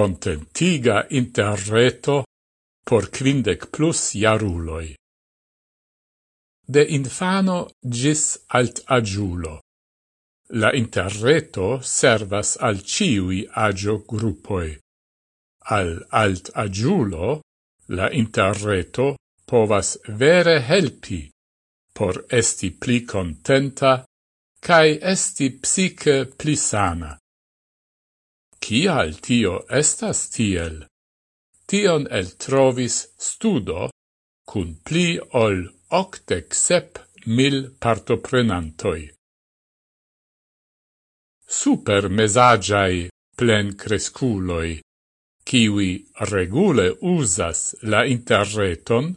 contentiga interreto por quindec plus jaruloi. De infano gis alt agiulo. La interreto servas al ciui agio gruppoi. Al alt agiulo, la interreto povas vere helpi por esti pli contenta cae esti psiche pli sana. Cial tio estas tiel? Tion el trovis studo cun pli ol octec sep mil partoprenantoi. Super mesagiai plen cresculoi, kiwi regule usas la interreton,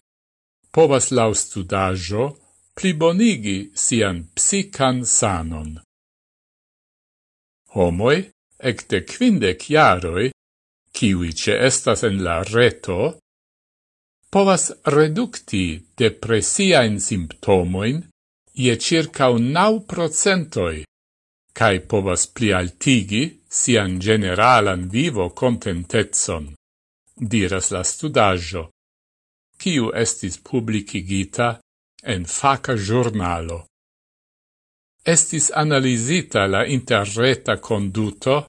povas lau studajo plibonigi sian psican sanon. Homoi ecte quindec iaroi, kiwi ce estas en la reto, povas reducti depressiaen simptomoin ie circa un nau procentoi, cae povas plialtigi sian generalan vivo contentezon, diras la studaggio, kiu estis publicigita en faca giornalo. Estis analisita la interreta conduto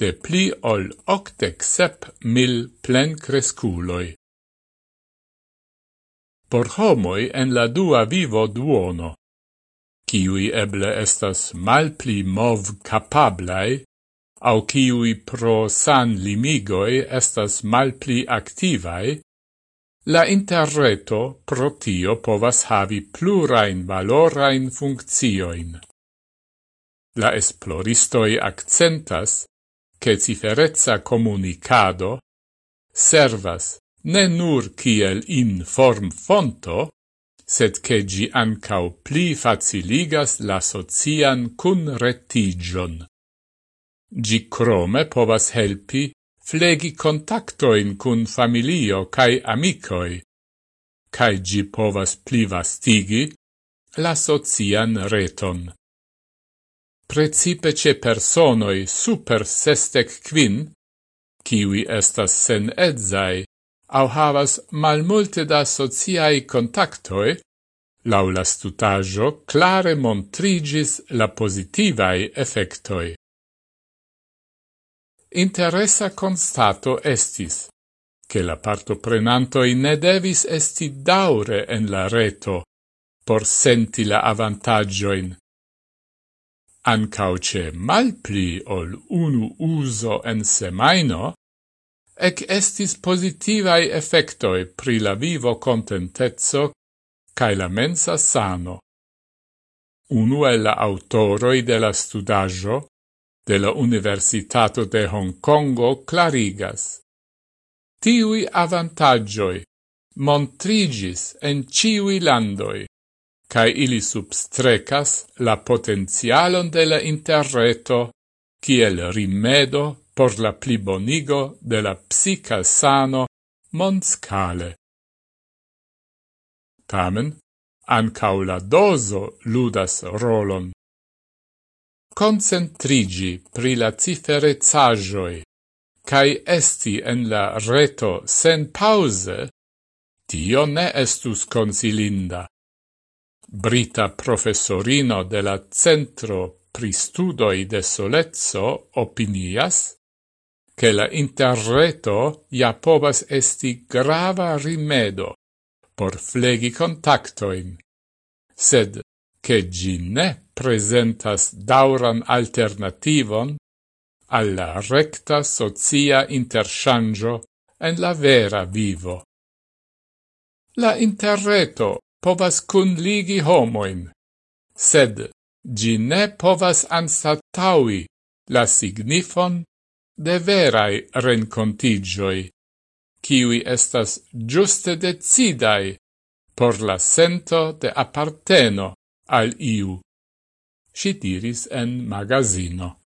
de pli ol octec sep mil plencresculoi. Por homoi en la dua vivo duono, kiui eble estas mal pli mov capablai, au kiui pro san limigoi estas mal pli activai, La interreto pro tio povas havi plurain valorain funccioin. La esploristoi accentas che ciferezza comunicado servas ne nur kiel inform fonto, sed che gi ancau pli faciligas la socian cun retigion. Gi crome povas helpi flegi contactoin cun familio cae amicoi, cae gi povas pli vastigi la socian reton precipe ce personoi super sestec quin, kiwi estas sen edzai, au havas malmulte da sociai contactoi, laula stutajo clare montrigis la positivai effectoi. Interessa constato estis, che la parto prenantoi ne devis esti daure en la reto, por senti la avantagioin, ancau ce malpli ol unu uso en semaino, ec estis positivai effectoi pri la vivo contentezzo cae la mensa sano. Unu el la autoroi de la studaggio de la Universitato de Hong Kongo clarigas. Tiui avantagioi montrigis en ciui landoi, cae ili substrecas la potenzialon de la interreto kiel rimedo por la plibonigo de la psica sano monscale. Tamen, ancau la doso ludas rolon. Concentrigi pri la ciferezzagioi, cae esti en la reto sen pause, tio ne estus consilinda brita professorino de la Centro pristudoi de solezzo opinias che la interreto ja povas esti grava rimedo por flegi contactoin, sed che gi ne presentas dauran alternativon alla recta socia interchangio en la vera vivo. La interreto povas kunligi homoin, sed gi ne povas ansataui la signifon de verai rencontigioi, kiwi estas giuste decidai por la sento de apparteno al iu. Si diris en magazino.